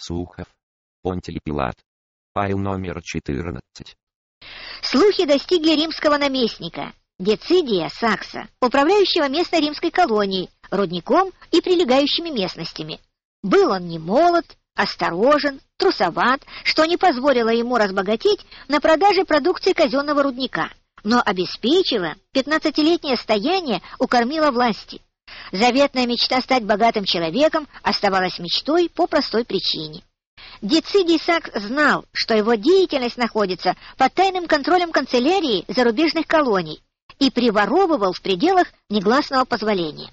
Сухов. Понтиль Пилат. Файл номер 14. Слухи достигли римского наместника, Децидия Сакса, управляющего местной римской колонией, рудником и прилегающими местностями. Был он не молод, осторожен, трусоват, что не позволило ему разбогатеть на продаже продукции казенного рудника, но обеспечило пятнадцатилетнее стояние у кормила власти. Заветная мечта стать богатым человеком оставалась мечтой по простой причине. Децидий Сакс знал, что его деятельность находится под тайным контролем канцелярии зарубежных колоний и приворовывал в пределах негласного позволения.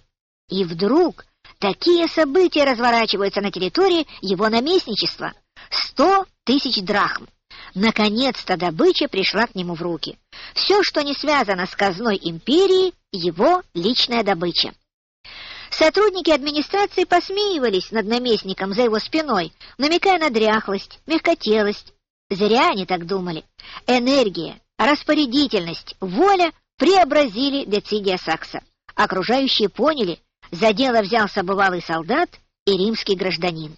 И вдруг такие события разворачиваются на территории его наместничества. Сто тысяч драхм. Наконец-то добыча пришла к нему в руки. Все, что не связано с казной империи, его личная добыча. Сотрудники администрации посмеивались над наместником за его спиной, намекая на дряхлость, мягкотелость. Зря они так думали. Энергия, распорядительность, воля преобразили Децидия Сакса. Окружающие поняли, за дело взялся бывалый солдат и римский гражданин.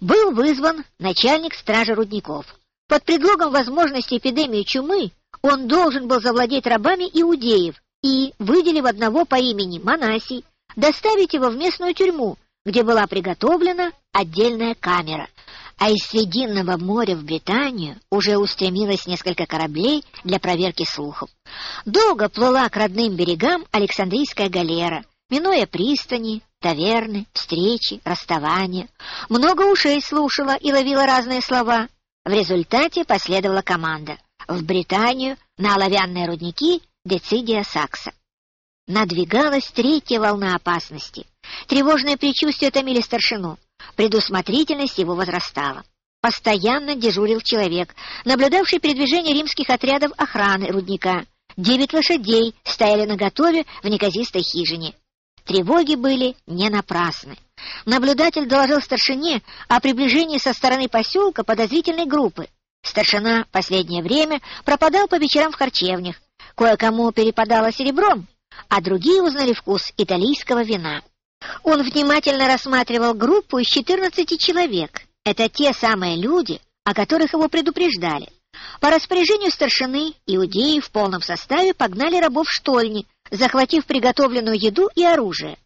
Был вызван начальник стражи рудников. Под предлогом возможности эпидемии чумы он должен был завладеть рабами иудеев и, выделив одного по имени Манасий, доставить его в местную тюрьму, где была приготовлена отдельная камера. А из Срединного моря в Британию уже устремилось несколько кораблей для проверки слухов. Долго плыла к родным берегам Александрийская галера, минуя пристани, таверны, встречи, расставания. Много ушей слушала и ловила разные слова. В результате последовала команда в Британию на оловянные рудники Децидия Сакса. Надвигалась третья волна опасности. Тревожное предчувствие томили старшину. Предусмотрительность его возрастала. Постоянно дежурил человек, наблюдавший передвижение римских отрядов охраны рудника. Девять лошадей стояли наготове в неказистой хижине. Тревоги были не напрасны. Наблюдатель доложил старшине о приближении со стороны поселка подозрительной группы. Старшина последнее время пропадал по вечерам в харчевнях. Кое-кому перепадало серебром, а другие узнали вкус итальянского вина. Он внимательно рассматривал группу из 14 человек. Это те самые люди, о которых его предупреждали. По распоряжению старшины иудеи в полном составе погнали рабов в штольни, захватив приготовленную еду и оружие.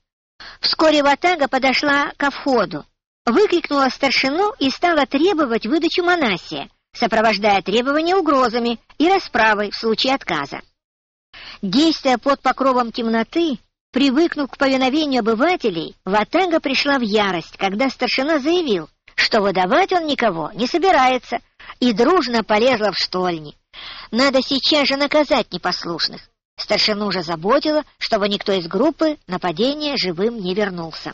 Вскоре Ватага подошла ко входу, выкрикнула старшину и стала требовать выдачу Манасия, сопровождая требования угрозами и расправой в случае отказа. Действуя под покровом темноты, привыкнув к повиновению обывателей, Ватага пришла в ярость, когда старшина заявил, что выдавать он никого не собирается, и дружно полезла в штольни. Надо сейчас же наказать непослушных. Старшину уже заботило, чтобы никто из группы нападения живым не вернулся.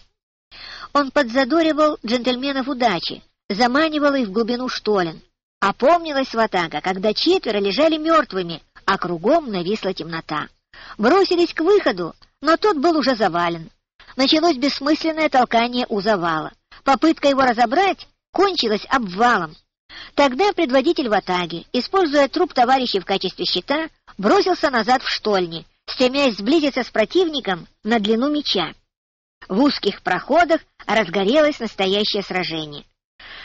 Он подзадоривал джентльменов удачи, заманивал их в глубину штолен. Опомнилась Ватага, когда четверо лежали мертвыми, а кругом нависла темнота. Бросились к выходу, но тот был уже завален. Началось бессмысленное толкание у завала. Попытка его разобрать кончилась обвалом. Тогда предводитель Ватаги, используя труп товарища в качестве щита, бросился назад в штольни, стремясь сблизиться с противником на длину меча. В узких проходах разгорелось настоящее сражение.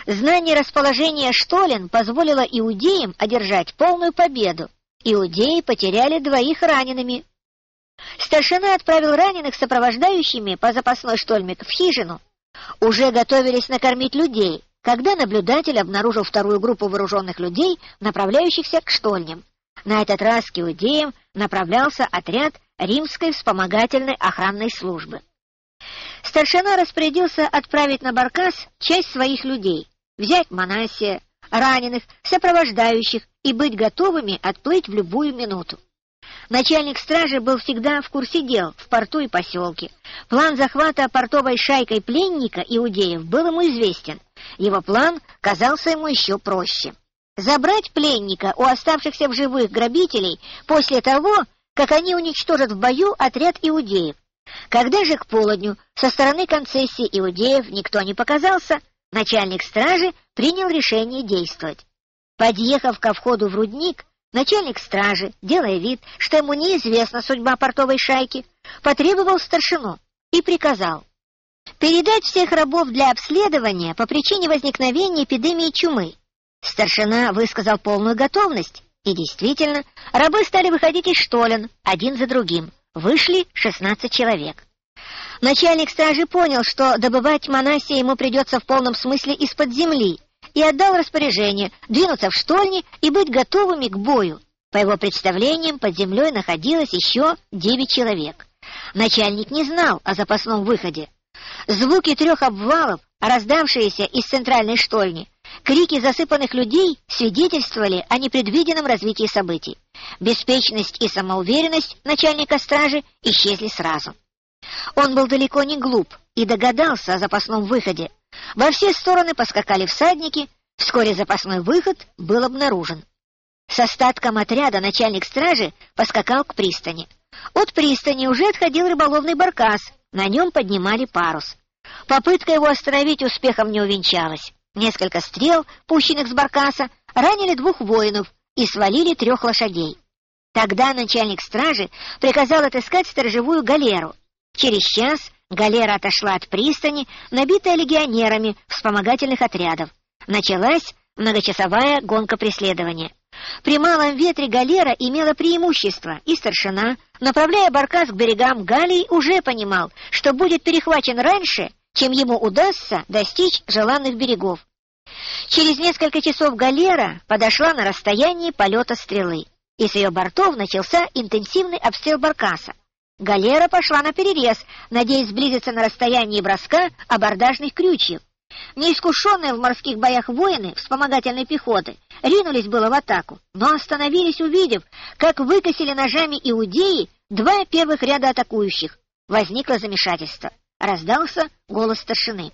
Знание расположения штолен позволило иудеям одержать полную победу, Иудеи потеряли двоих ранеными. Старшина отправил раненых сопровождающими по запасной штольмик в хижину. Уже готовились накормить людей, когда наблюдатель обнаружил вторую группу вооруженных людей, направляющихся к штольням. На этот раз к иудеям направлялся отряд римской вспомогательной охранной службы. Старшина распорядился отправить на Баркас часть своих людей, взять Манасия, раненых, сопровождающих и быть готовыми отплыть в любую минуту. Начальник стражи был всегда в курсе дел в порту и поселке. План захвата портовой шайкой пленника иудеев был ему известен. Его план казался ему еще проще. Забрать пленника у оставшихся в живых грабителей после того, как они уничтожат в бою отряд иудеев. Когда же к полудню со стороны концессии иудеев никто не показался, начальник стражи принял решение действовать. Подъехав ко входу в рудник, начальник стражи, делая вид, что ему неизвестна судьба портовой шайки, потребовал старшину и приказал передать всех рабов для обследования по причине возникновения эпидемии чумы. Старшина высказал полную готовность, и действительно, рабы стали выходить из штолен, один за другим. Вышли 16 человек. Начальник стражи понял, что добывать Манасия ему придется в полном смысле из-под земли, и отдал распоряжение двинуться в штольни и быть готовыми к бою. По его представлениям, под землей находилось еще девять человек. Начальник не знал о запасном выходе. Звуки трех обвалов, раздавшиеся из центральной штольни, крики засыпанных людей свидетельствовали о непредвиденном развитии событий. Беспечность и самоуверенность начальника стражи исчезли сразу. Он был далеко не глуп и догадался о запасном выходе. Во все стороны поскакали всадники, вскоре запасной выход был обнаружен. С остатком отряда начальник стражи поскакал к пристани. От пристани уже отходил рыболовный баркас, на нем поднимали парус. Попытка его остановить успехом не увенчалась. Несколько стрел, пущенных с баркаса, ранили двух воинов и свалили трех лошадей. Тогда начальник стражи приказал отыскать сторожевую галеру. Через час галера отошла от пристани, набитая легионерами вспомогательных отрядов. Началась многочасовая гонка преследования. При малом ветре галера имела преимущество, и старшина, направляя баркас к берегам Галии, уже понимал, что будет перехвачен раньше, чем ему удастся достичь желанных берегов. Через несколько часов галера подошла на расстояние полета стрелы, и с ее бортов начался интенсивный обстрел баркаса. Галера пошла на перерез, надеясь сблизиться на расстоянии броска абордажных крючьев. Неискушенные в морских боях воины вспомогательной пехоты ринулись было в атаку, но остановились, увидев, как выкосили ножами иудеи два первых ряда атакующих. Возникло замешательство. Раздался голос старшины.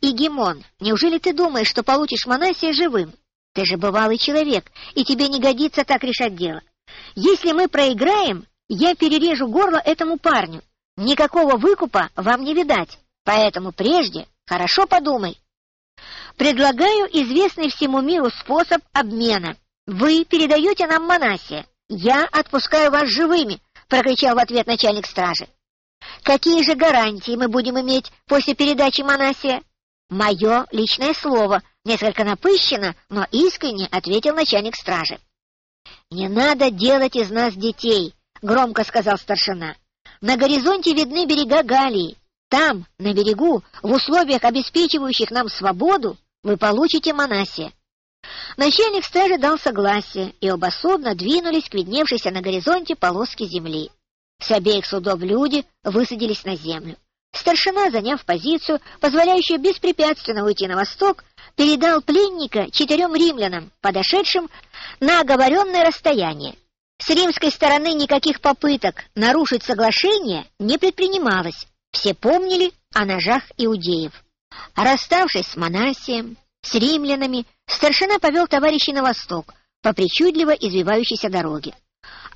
«Игемон, неужели ты думаешь, что получишь Манасия живым? Ты же бывалый человек, и тебе не годится так решать дело. Если мы проиграем, я перережу горло этому парню. Никакого выкупа вам не видать, поэтому прежде хорошо подумай. Предлагаю известный всему миру способ обмена. Вы передаете нам Манасия, я отпускаю вас живыми, прокричал в ответ начальник стражи. Какие же гарантии мы будем иметь после передачи Манасия? Мое личное слово, несколько напыщенно, но искренне ответил начальник стражи. Не надо делать из нас детей, громко сказал старшина. На горизонте видны берега Галии. Там, на берегу, в условиях, обеспечивающих нам свободу, вы получите Манасия. Начальник стражи дал согласие, и оба судна двинулись к видневшейся на горизонте полоске земли. С обеих судов люди высадились на землю. Старшина, заняв позицию, позволяющую беспрепятственно уйти на восток, передал пленника четырем римлянам, подошедшим на оговоренное расстояние. С римской стороны никаких попыток нарушить соглашение не предпринималось. Все помнили о ножах иудеев. Расставшись с Манасием, с римлянами, старшина повел товарищей на восток по причудливо извивающейся дороге.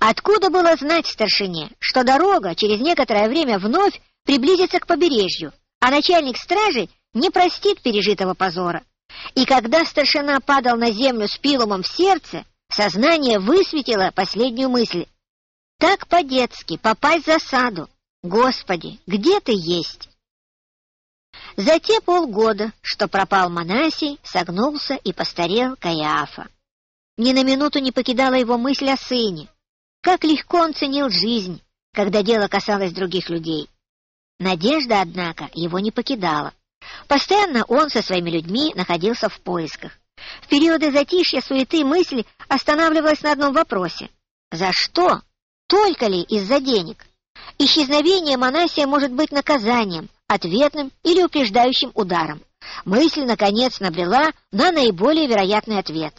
Откуда было знать старшине, что дорога через некоторое время вновь приблизится к побережью, а начальник стражи не простит пережитого позора? И когда старшина падал на землю с пилумом в сердце, Сознание высветило последнюю мысль. Так по-детски попасть в засаду. Господи, где ты есть? За те полгода, что пропал Манасий, согнулся и постарел Каиафа. Ни на минуту не покидала его мысль о сыне. Как легко он ценил жизнь, когда дело касалось других людей. Надежда, однако, его не покидала. Постоянно он со своими людьми находился в поисках. В периоды затишья суеты мысль останавливалась на одном вопросе. За что? Только ли из-за денег? Исчезновение Манасия может быть наказанием, ответным или упреждающим ударом. Мысль, наконец, набрела на наиболее вероятный ответ.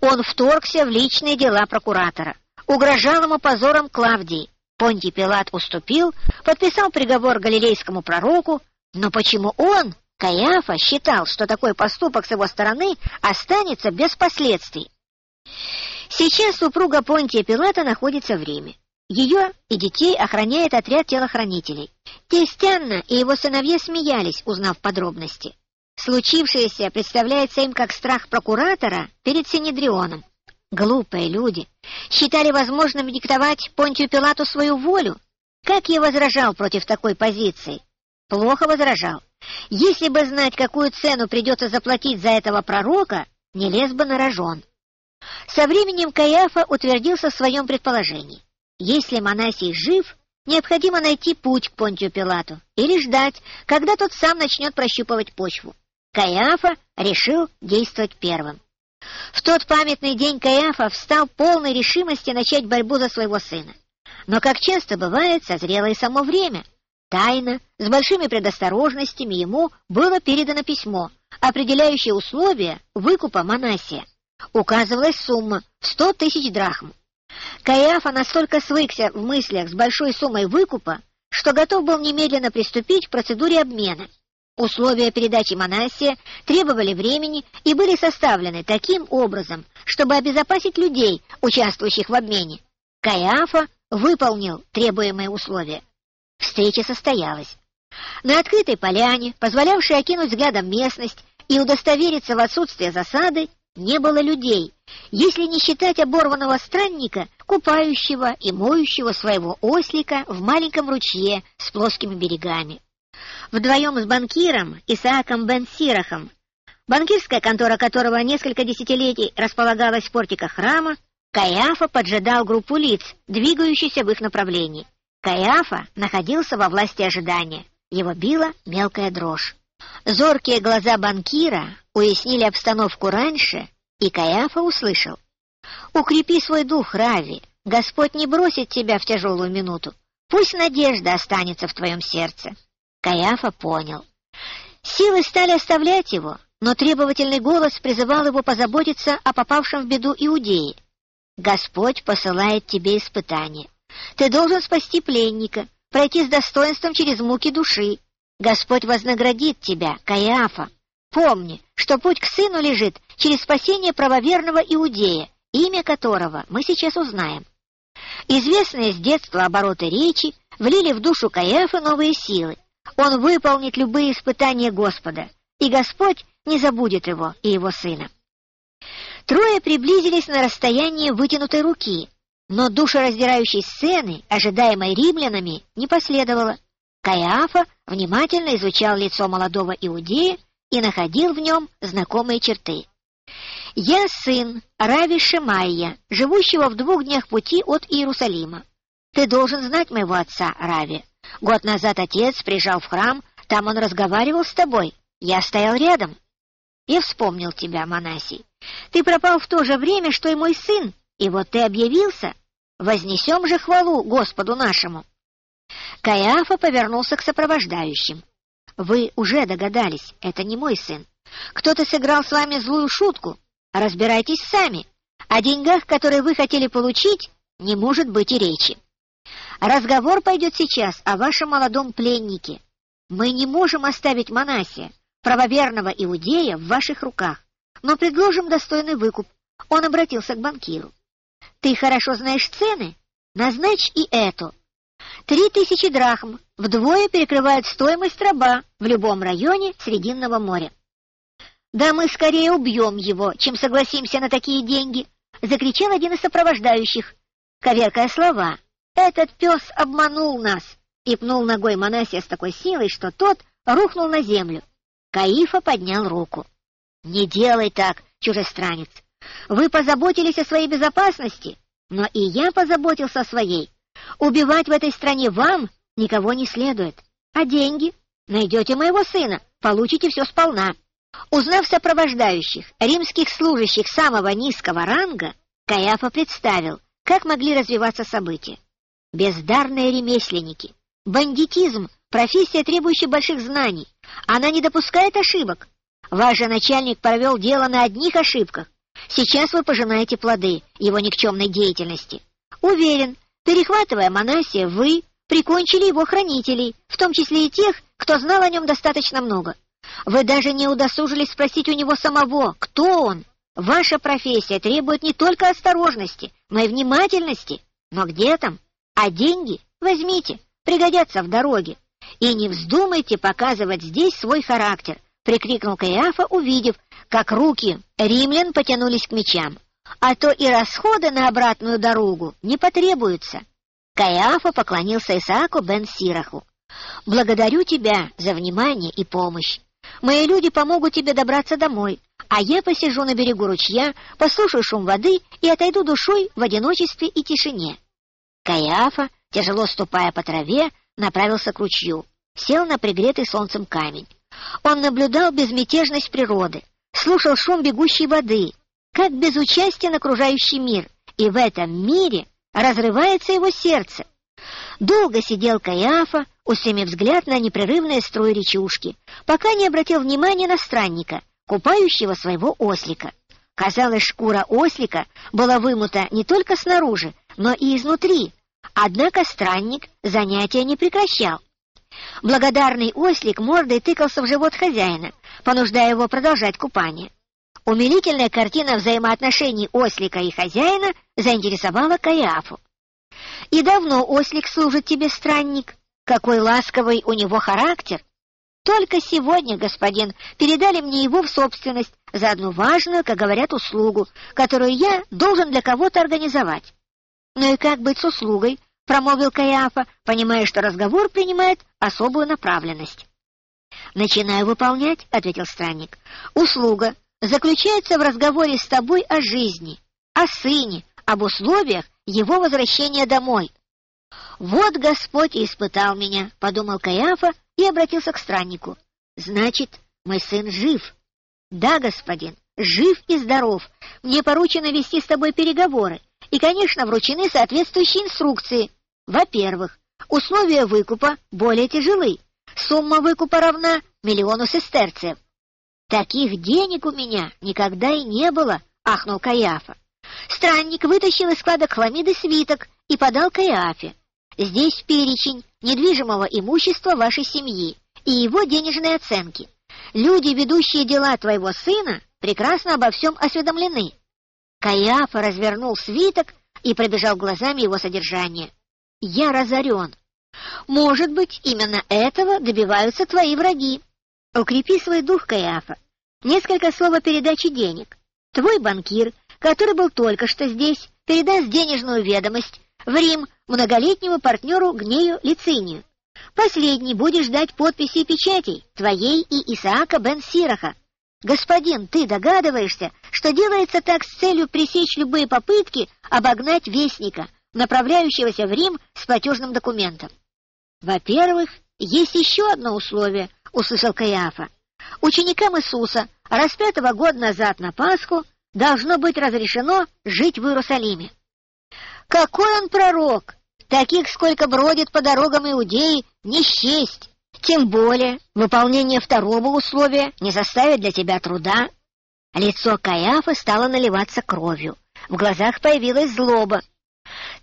Он вторгся в личные дела прокуратора, угрожал ему позором Клавдии. Понтий Пилат уступил, подписал приговор галилейскому пророку, но почему он, Каиафа считал, что такой поступок с его стороны останется без последствий. Сейчас супруга Понтия Пилата находится в Риме. Ее и детей охраняет отряд телохранителей. Тестянна и его сыновья смеялись, узнав подробности. Случившееся представляется им как страх прокуратора перед Синедрионом. Глупые люди считали возможным диктовать Понтию Пилату свою волю. Как я возражал против такой позиции? плохо возражал. Если бы знать, какую цену придется заплатить за этого пророка, не лез бы на рожон. Со временем Каиафа утвердился в своем предположении. Если Манасий жив, необходимо найти путь к Понтию Пилату или ждать, когда тот сам начнет прощупывать почву. Каиафа решил действовать первым. В тот памятный день Каиафа встал полной решимости начать борьбу за своего сына. Но, как часто бывает, созрело и само время. Тайно, с большими предосторожностями ему было передано письмо, определяющее условия выкупа Манасия. Указывалась сумма в сто тысяч драхм. Каиафа настолько свыкся в мыслях с большой суммой выкупа, что готов был немедленно приступить к процедуре обмена. Условия передачи Манасия требовали времени и были составлены таким образом, чтобы обезопасить людей, участвующих в обмене. Каиафа выполнил требуемые условия. Встреча состоялась. На открытой поляне, позволявшей окинуть взглядом местность и удостовериться в отсутствии засады, не было людей, если не считать оборванного странника, купающего и моющего своего ослика в маленьком ручье с плоскими берегами. Вдвоем с банкиром Исааком Бен Сирахом, банкирская контора которого несколько десятилетий располагалась в портиках храма, Каиафа поджидал группу лиц, двигающуюся в их направлении. Каиафа находился во власти ожидания. Его била мелкая дрожь. Зоркие глаза банкира уяснили обстановку раньше, и Каиафа услышал. «Укрепи свой дух, Рави. Господь не бросит тебя в тяжелую минуту. Пусть надежда останется в твоем сердце». Каиафа понял. Силы стали оставлять его, но требовательный голос призывал его позаботиться о попавшем в беду иудеи. «Господь посылает тебе испытание. Ты должен спасти пленника, пройти с достоинством через муки души. Господь вознаградит тебя, Каиафа. Помни, что путь к сыну лежит через спасение правоверного иудея, имя которого мы сейчас узнаем. Известные с детства обороты речи влили в душу Каиафа новые силы. Он выполнит любые испытания Господа, и Господь не забудет его и его сына. Трое приблизились на расстояние вытянутой руки, но душераздирающей сцены, ожидаемой римлянами, не последовало. Каиафа внимательно изучал лицо молодого иудея и находил в нем знакомые черты. «Я сын Рави Шимайя, живущего в двух днях пути от Иерусалима. Ты должен знать моего отца, Рави. Год назад отец приезжал в храм, там он разговаривал с тобой. Я стоял рядом. Я вспомнил тебя, Манасий. Ты пропал в то же время, что и мой сын, и вот ты объявился. Вознесем же хвалу Господу нашему». Каиафа повернулся к сопровождающим. «Вы уже догадались, это не мой сын. Кто-то сыграл с вами злую шутку. Разбирайтесь сами. О деньгах, которые вы хотели получить, не может быть и речи. Разговор пойдет сейчас о вашем молодом пленнике. Мы не можем оставить Манасия, правоверного иудея, в ваших руках, но предложим достойный выкуп. Он обратился к банкиру. Ты хорошо знаешь цены? Назначь и эту. Три тысячи драхм вдвое перекрывают стоимость раба в любом районе Срединного моря. «Да мы скорее убьем его, чем согласимся на такие деньги!» — закричал один из сопровождающих, коверкая слова. «Этот пес обманул нас!» и пнул ногой Манасия с такой силой, что тот рухнул на землю. Каифа поднял руку. «Не делай так, чужестранец! Вы позаботились о своей безопасности, но и я позаботился о своей. Убивать в этой стране вам никого не следует. А деньги? Найдете моего сына, получите все сполна. Узнав сопровождающих, римских служащих самого низкого ранга, Каяфа представил, как могли развиваться события. Бездарные ремесленники, бандитизм, профессия, требующая больших знаний. Она не допускает ошибок. Ваш начальник провел дело на одних ошибках. Сейчас вы пожинаете плоды его никчемной деятельности. Уверен, перехватывая Манасия, вы прикончили его хранителей, в том числе и тех, кто знал о нем достаточно много. Вы даже не удосужились спросить у него самого, кто он. Ваша профессия требует не только осторожности, но и внимательности. Но где там? А деньги возьмите, пригодятся в дороге. И не вздумайте показывать здесь свой характер, прикрикнул Каиафа, увидев, как руки римлян потянулись к мечам. А то и расходы на обратную дорогу не потребуются. Каиафа поклонился Исааку бен Сираху. «Благодарю тебя за внимание и помощь. Мои люди помогут тебе добраться домой, а я посижу на берегу ручья, послушаю шум воды и отойду душой в одиночестве и тишине». Каиафа, тяжело ступая по траве, направился к ручью, сел на пригретый солнцем камень. Он наблюдал безмятежность природы, слушал шум бегущей воды, как безучастен окружающий мир, и в этом мире разрывается его сердце. Долго сидел Каиафа, устремив взгляд на непрерывные струи речушки, пока не обратил внимания на странника, купающего своего ослика. Казалось, шкура ослика была вымута не только снаружи, но и изнутри, однако странник занятия не прекращал. Благодарный ослик мордой тыкался в живот хозяина, понуждая его продолжать купание. Умилительная картина взаимоотношений ослика и хозяина заинтересовала Каиафу. «И давно ослик служит тебе, странник? Какой ласковый у него характер! Только сегодня, господин, передали мне его в собственность за одну важную, как говорят, услугу, которую я должен для кого-то организовать. Ну и как быть с услугой, — промолвил Каиафа, понимая, что разговор принимает особую направленность. «Начинаю выполнять», — ответил странник. «Услуга заключается в разговоре с тобой о жизни, о сыне, об условиях его возвращения домой». «Вот Господь и испытал меня», — подумал Каиафа и обратился к страннику. «Значит, мой сын жив». «Да, господин, жив и здоров. Мне поручено вести с тобой переговоры, и, конечно, вручены соответствующие инструкции, во-первых, условия выкупа более тяжелы. Сумма выкупа равна миллиону сестерцев. Таких денег у меня никогда и не было, ахнул Каиафа. Странник вытащил из складок хламиды свиток и подал Каиафе. Здесь перечень недвижимого имущества вашей семьи и его денежные оценки. Люди, ведущие дела твоего сына, прекрасно обо всем осведомлены. Каиафа развернул свиток и пробежал глазами его содержание. Я разорен. Может быть, именно этого добиваются твои враги. Укрепи свой дух, Каиафа. Несколько слов о передаче денег. Твой банкир, который был только что здесь, передаст денежную ведомость в Рим многолетнему партнеру Гнею Лицинию. Последний будешь ждать подписи и печатей твоей и Исаака бен Сираха. Господин, ты догадываешься, что делается так с целью пресечь любые попытки обогнать Вестника, направляющегося в Рим с платежным документом. «Во-первых, есть еще одно условие», — услышал Каиафа. «Ученикам Иисуса, распятого год назад на Пасху, должно быть разрешено жить в Иерусалиме». «Какой он пророк! Таких, сколько бродит по дорогам Иудеи, не счесть! Тем более выполнение второго условия не заставит для тебя труда». Лицо Каиафа стало наливаться кровью. В глазах появилась злоба.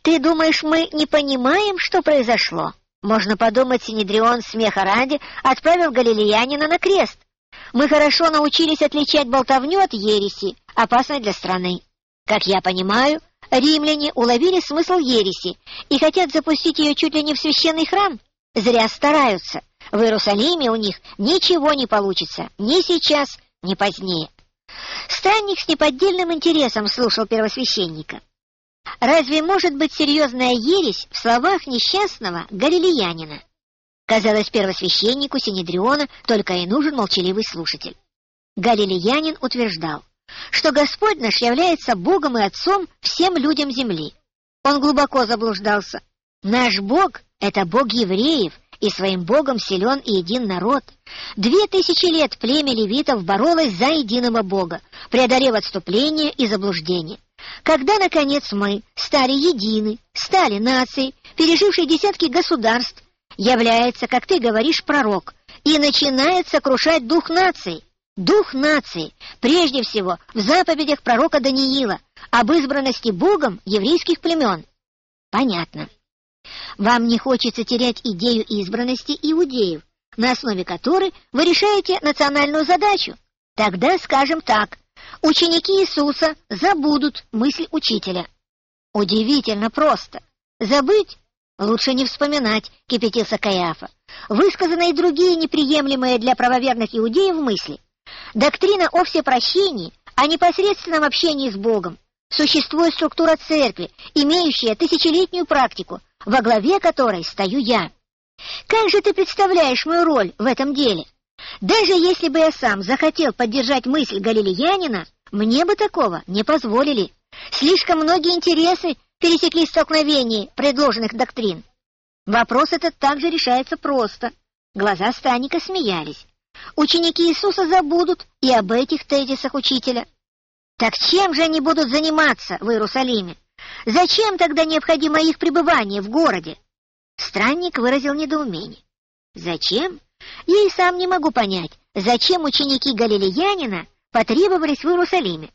Ты думаешь, мы не понимаем, что произошло? Можно подумать, Синедрион смеха ради отправил галилеянина на крест. Мы хорошо научились отличать болтовню от ереси, опасной для страны. Как я понимаю, римляне уловили смысл ереси и хотят запустить ее чуть ли не в священный храм. Зря стараются. В Иерусалиме у них ничего не получится, ни сейчас, ни позднее. Странник с неподдельным интересом слушал первосвященника. Разве может быть серьезная ересь в словах несчастного галилеянина? Казалось, первосвященнику Синедриона только и нужен молчаливый слушатель. Галилеянин утверждал, что Господь наш является Богом и Отцом всем людям земли. Он глубоко заблуждался. Наш Бог — это Бог евреев, и своим Богом силен и един народ. Две тысячи лет племя левитов боролось за единого Бога, преодолев отступление и заблуждение. Когда, наконец, мы стали едины, стали нацией, пережившей десятки государств, является, как ты говоришь, пророк, и начинает сокрушать дух нации. Дух нации, прежде всего, в заповедях пророка Даниила об избранности Богом еврейских племен. Понятно. Вам не хочется терять идею избранности иудеев, на основе которой вы решаете национальную задачу. Тогда скажем так, Ученики Иисуса забудут мысль учителя. Удивительно просто. Забыть? Лучше не вспоминать, кипятился Каиафа. Высказаны и другие неприемлемые для правоверных иудеев мысли. Доктрина о всепрощении, о непосредственном общении с Богом. Существует структура церкви, имеющая тысячелетнюю практику, во главе которой стою я. Как же ты представляешь мою роль в этом деле? Даже если бы я сам захотел поддержать мысль галилеянина, мне бы такого не позволили. Слишком многие интересы пересекли столкновение предложенных доктрин. Вопрос этот также решается просто. Глаза странника смеялись. Ученики Иисуса забудут и об этих тезисах учителя. Так чем же они будут заниматься в Иерусалиме? Зачем тогда необходимо их пребывание в городе? Странник выразил недоумение. Зачем? Я и сам не могу понять, зачем ученики Галилеянина потребовались в Иерусалиме.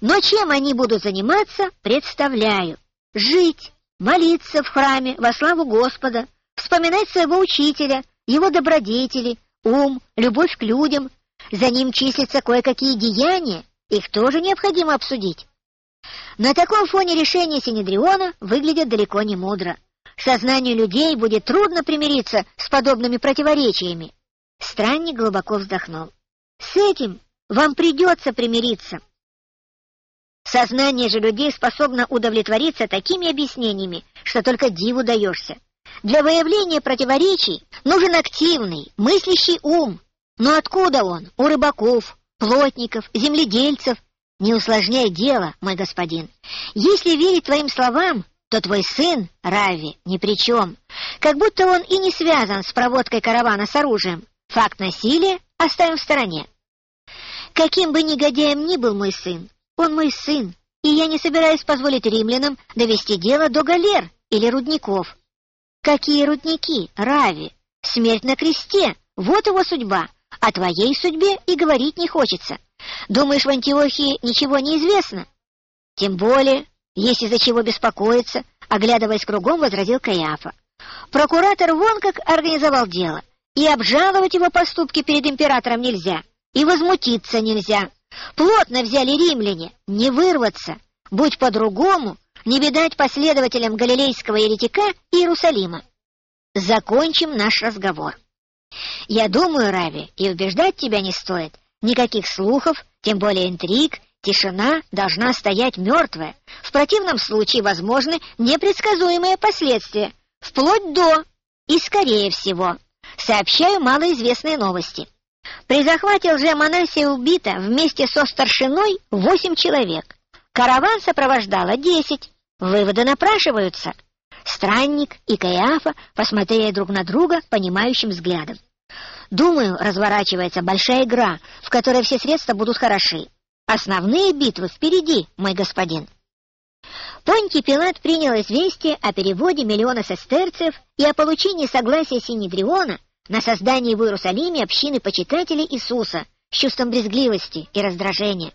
Но чем они будут заниматься, представляю. Жить, молиться в храме во славу Господа, вспоминать своего учителя, его добродетели, ум, любовь к людям. За ним числятся кое-какие деяния, их тоже необходимо обсудить. На таком фоне решения Синедриона выглядят далеко не мудро. Сознанию людей будет трудно примириться с подобными противоречиями. Странник глубоко вздохнул. С этим вам придется примириться. Сознание же людей способно удовлетвориться такими объяснениями, что только диву даешься. Для выявления противоречий нужен активный, мыслящий ум. Но откуда он? У рыбаков, плотников, земледельцев. Не усложняй дело, мой господин. Если верить твоим словам, то твой сын, Рави, ни при чем. Как будто он и не связан с проводкой каравана с оружием. Факт насилия оставим в стороне. Каким бы негодяем ни был мой сын, он мой сын, и я не собираюсь позволить римлянам довести дело до галер или рудников. Какие рудники, Рави? Смерть на кресте, вот его судьба. О твоей судьбе и говорить не хочется. Думаешь, в Антиохии ничего не известно? Тем более, есть из-за чего беспокоиться, оглядываясь кругом, возразил Каяфа. Прокуратор вон как организовал дело, и обжаловать его поступки перед императором нельзя, и возмутиться нельзя. Плотно взяли римляне, не вырваться. Будь по-другому, не видать последователям галилейского еретика Иерусалима. Закончим наш разговор. Я думаю, Рави, и убеждать тебя не стоит. Никаких слухов, тем более интриг, тишина должна стоять мертвая. В противном случае возможны непредсказуемые последствия, вплоть до и, скорее всего, сообщаю малоизвестные новости. При захвате лже-монасия убито вместе со старшиной восемь человек. Караван сопровождало десять. Выводы напрашиваются. Странник и Каиафа посмотрели друг на друга понимающим взглядом. Думаю, разворачивается большая игра, в которой все средства будут хороши. Основные битвы впереди, мой господин. Понтий Пилат принял известие о переводе миллиона сестерцев и о получении согласия Синедриона на создание в Иерусалиме общины почитателей Иисуса с чувством брезгливости и раздражения.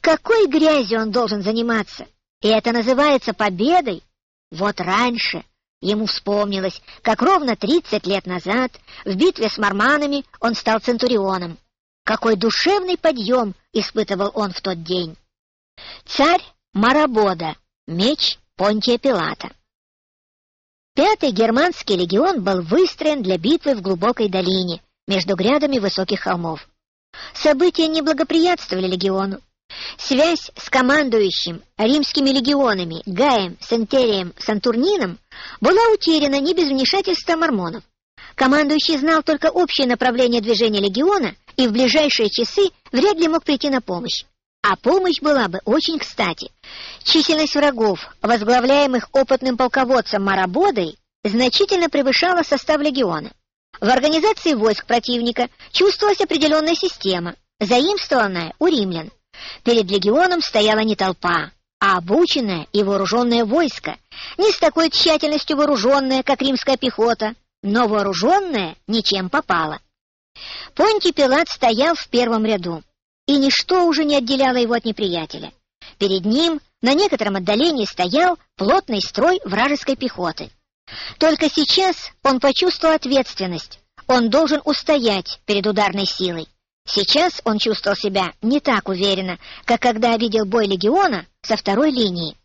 Какой грязью он должен заниматься? И это называется победой? Вот раньше ему вспомнилось, как ровно тридцать лет назад в битве с морманами он стал центурионом. Какой душевный подъем испытывал он в тот день. Царь Марабода, меч Понтия Пилата. Пятый германский легион был выстроен для битвы в глубокой долине, между грядами высоких холмов. События не благоприятствовали легиону. Связь с командующим римскими легионами Гаем, Сентерием, Сантурнином была утеряна не без вмешательства мормонов. Командующий знал только общее направление движения легиона и в ближайшие часы вряд ли мог прийти на помощь. А помощь была бы очень кстати. Численность врагов, возглавляемых опытным полководцем Марабодой, значительно превышала состав легиона. В организации войск противника чувствовалась определенная система, заимствованная у римлян. Перед легионом стояла не толпа, а обученное и вооруженное войско, не с такой тщательностью вооруженное, как римская пехота, но вооруженное ничем попало. Понтий Пилат стоял в первом ряду и ничто уже не отделяло его от неприятеля. Перед ним на некотором отдалении стоял плотный строй вражеской пехоты. Только сейчас он почувствовал ответственность. Он должен устоять перед ударной силой. Сейчас он чувствовал себя не так уверенно, как когда видел бой легиона со второй линии.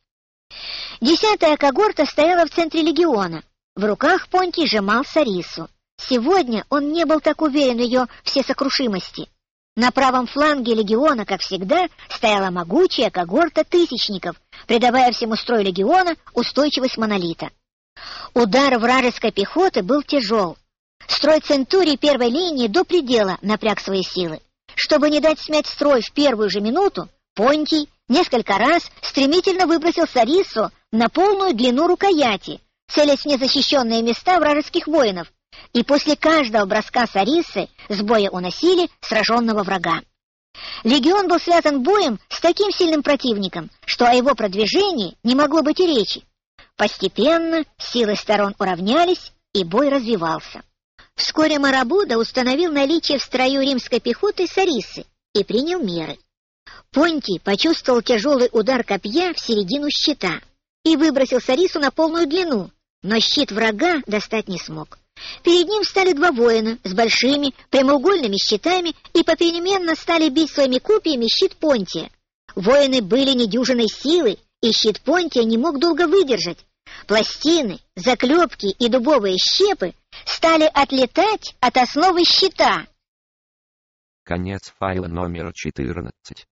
Десятая когорта стояла в центре легиона. В руках Понтий сжимал Сарису. Сегодня он не был так уверен в ее всесокрушимости. На правом фланге легиона, как всегда, стояла могучая когорта тысячников, придавая всему строю легиона устойчивость монолита. Удар вражеской пехоты был тяжел. Строй Центурий первой линии до предела напряг свои силы. Чтобы не дать смять строй в первую же минуту, Понтий несколько раз стремительно выбросил Сарису на полную длину рукояти, целясь в незащищенные места вражеских воинов, и после каждого броска Сарисы с боя уносили сраженного врага. Легион был связан боем с таким сильным противником, что о его продвижении не могло быть и речи. Постепенно силы сторон уравнялись, и бой развивался. Вскоре Марабуда установил наличие в строю римской пехоты Сарисы и принял меры. Понтий почувствовал тяжелый удар копья в середину щита и выбросил Сарису на полную длину, но щит врага достать не смог. Перед ним стали два воина с большими прямоугольными щитами и попеременно стали бить своими копьями щит Понтия. Воины были недюжиной силы, и щит Понтия не мог долго выдержать. Пластины, заклепки и дубовые щепы стали отлетать от основы щита. Конец файла номер 14.